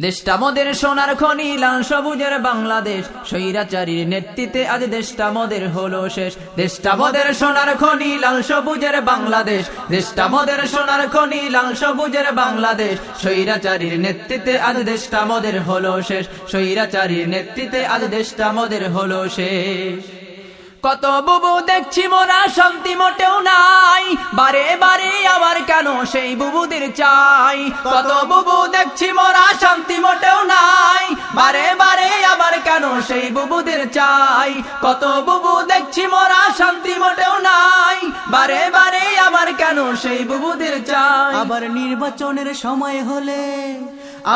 দেশটা মোদের সোনার খনি, লাল সবুজের বাংলাদেশ। স্বৈরাচারীর নেতৃত্বে আজ দেশটা মোদের হলো শেষ। দেশটা মোদের সোনার খনি, লাল সবুজের বাংলাদেশ। দেশটা মোদের সোনার খনি, লাল সবুজের বাংলাদেশ। স্বৈরাচারীর নেতৃত্বে আজ দেশটা মোদের হলো শেষ। স্বৈরাচারীর নেতৃত্বে আজ দেশটা মোদের হলো শেষ। কত বুবু দেখছি মোরা শান্তি মোটেও নাই। বারে বারে আবার কেন সেই বুবুদের চাই? কত বুবু দেখছি মোরা শান্তি মোটেও নাই। বারে বারে আবার কেন সেই বুবুদের চাই? কত বুবু দেখছি মোরা শান্তি মোটেও নাই। বারে কেন সেই বুবুদের চাই? আবার নির্বাচনের সময় হলে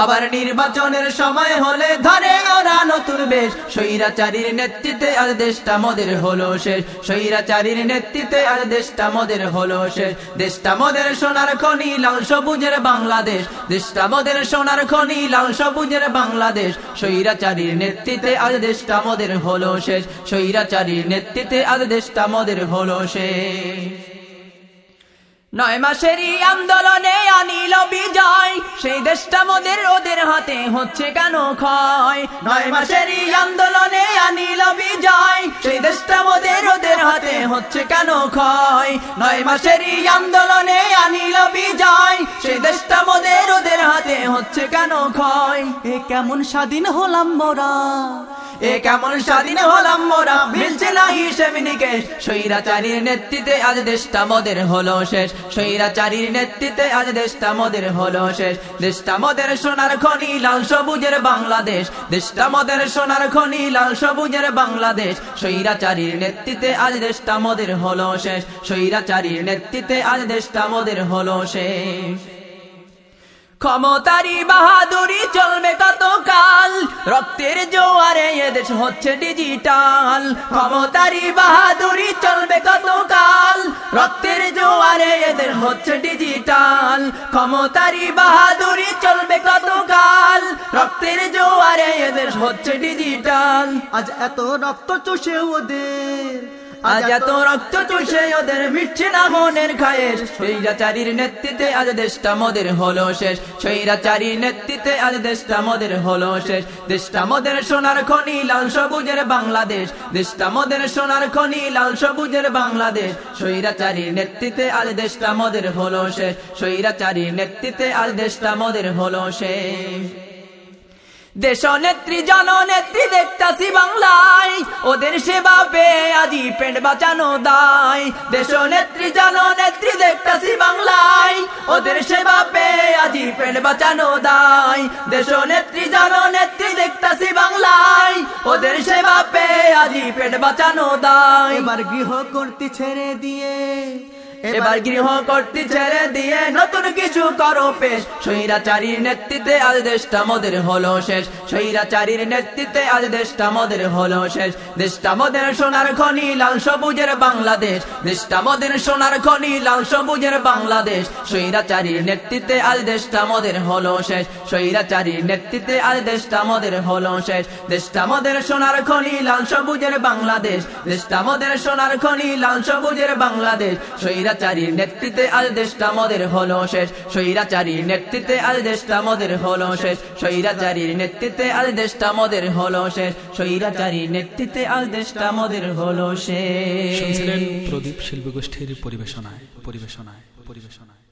আবার নির্বাচনের সময় হলে ধরে ওরা নতুন বেশ। স্বৈরাচারীর নেতৃত্বে আজ দেশটা মদের হলো শেষ। স্বৈরাচারীর নেতৃত্বে আজ দেশটা মদের হলো শেষ। দেশটা মদের সোনার খনি লাল সবুজের বাংলাদেশ। দেশটা মদের সোনার খনি লাল সবুজের বাংলাদেশ। স্বৈরাচারীর নেতৃত্বে আজ দেশটা মদের হলো শেষ। স্বৈরাচারীর নেতৃত্বে আজ দেশটা মদের হলো শেষ। নয় মাসেরই আন্দোলনে আনিল বিজয়। সেই দেশটা মোদের, ওদের হাতে হচ্ছে কেন ক্ষয়? নয় মাসেরই আন্দোলনে আনিল বিজয়। সেই দেশটা মোদের, ওদের হাতে হচ্ছে কেন ক্ষয়? নয় মাসেরই আন্দোলনে আনিল বিজয়। সেই দেশটা মোদের, ওদের হাতে হচ্ছে কেন ক্ষয়? এ কেমন স্বাধীন হলাম মোরা। এ কেমন স্বাধীন হলাম মোরা? মিলছে না হিসেব নিকেশ। নেতৃত্বে আজ দেশটা মদের হলো শেষ। নেতৃত্বে আজ দেশটা মদের হলো শেষ। দেশটা মদের সোনার খনি, লাল সবুজের বাংলাদেশ। দেশটা মদের সোনার খনি, লাল সবুজের বাংলাদেশ। স্বৈরাচারীর নেতৃত্বে আজ দেশটা মদের হলো শেষ। স্বৈরাচারীর নেতৃত্বে আজ দেশটা মদের হলো শেষ। ক্ষমতারি বাহাদুরি এদেশ হচ্ছে ডিজিটাল ক্ষমতারি বাহাদুরি চলবে কতকাল? রক্তের জোয়ারে এদের হচ্ছে ডিজিটাল ক্ষমতারি বাহাদুরি চলবে কতকাল? রক্তের জোয়ারে এদের হচ্ছে ডিজিটাল আজ এত রক্ত চুষে ওদের। আজ এত রক্ত চুষে ওদের মিটছে না মনের খায়েশ। স্বৈরাচারীর নেতৃত্বে আজ দেশটা মোদের হলো শেষ। স্বৈরাচারীর নেতৃত্বে আজ দেশটা মোদের হলো শেষ। দেশটা মোদের সোনার খনি, লাল সবুজের বাংলাদেশ। দেশটা মোদের সোনার খনি, লাল সবুজের বাংলাদেশ। স্বৈরাচারীর নেতৃত্বে আজ দেশটা মোদের হলো শেষ। স্বৈরাচারীর নেতৃত্বে আজ দেশটা মোদের হলো শেষ। দেশ নেত্রী জননেত্রী দেখতাছি বাংলায়। ওদের সেবা পেয়ে আজি পেট বাঁচানো দায়। দেশ নেত্রী জননেত্রী দেখতাছি বাংলায়। ওদের সেবা পেয়ে আজি পেট বাঁচানো দায়। দেশ নেত্রী জননেত্রী দেখতাছি বাংলায়। ওদের সেবা পেয়ে আজি পেট বাঁচানো দায়। এবার গৃহ করতে ছেড়ে দিয়ে এবার গৃহ করতে ছেড়ে দিয়ে নতুন কিছু করো পেশ। স্বৈরাচারীর নেতৃত্বে আজ দেশটা মোদের হলো শেষ। স্বৈরাচারীর নেতৃত্বে আজ দেশটা মোদের হলো শেষ। দেশটা মোদের সোনার খনি, লাল সবুজের বাংলাদেশ। দেশটা মোদের সোনার খনি, লাল সবুজের বাংলাদেশ। স্বৈরাচারীর নেতৃত্বে আজ দেশটা মোদের হলো শেষ। স্বৈরাচারীর নেতৃত্বে আজ দেশটা মোদের হলো শেষ। দেশটা মোদের সোনার খনি, লাল সবুজের বাংলাদেশ। দেশটা মোদের সোনার খনি, লাল সবুজের বাংলাদেশ। স্বৈরাচারীর নেতৃত্বে আজ দেশটা মদের হলো শেষ। স্বৈরাচারীর নেতৃত্বে আজ দেশটা মদের হলো শেষ। স্বৈরাচারীর নেতৃত্বে আজ দেশটা মদের হলো শেষ। স্বৈরাচারীর নেতৃত্বে আজ দেশটা মদের হলো শেষ। প্রদীপ শিল্পী গোষ্ঠীর পরিবেশনায় পরিবেশনায় পরিবেশনায়।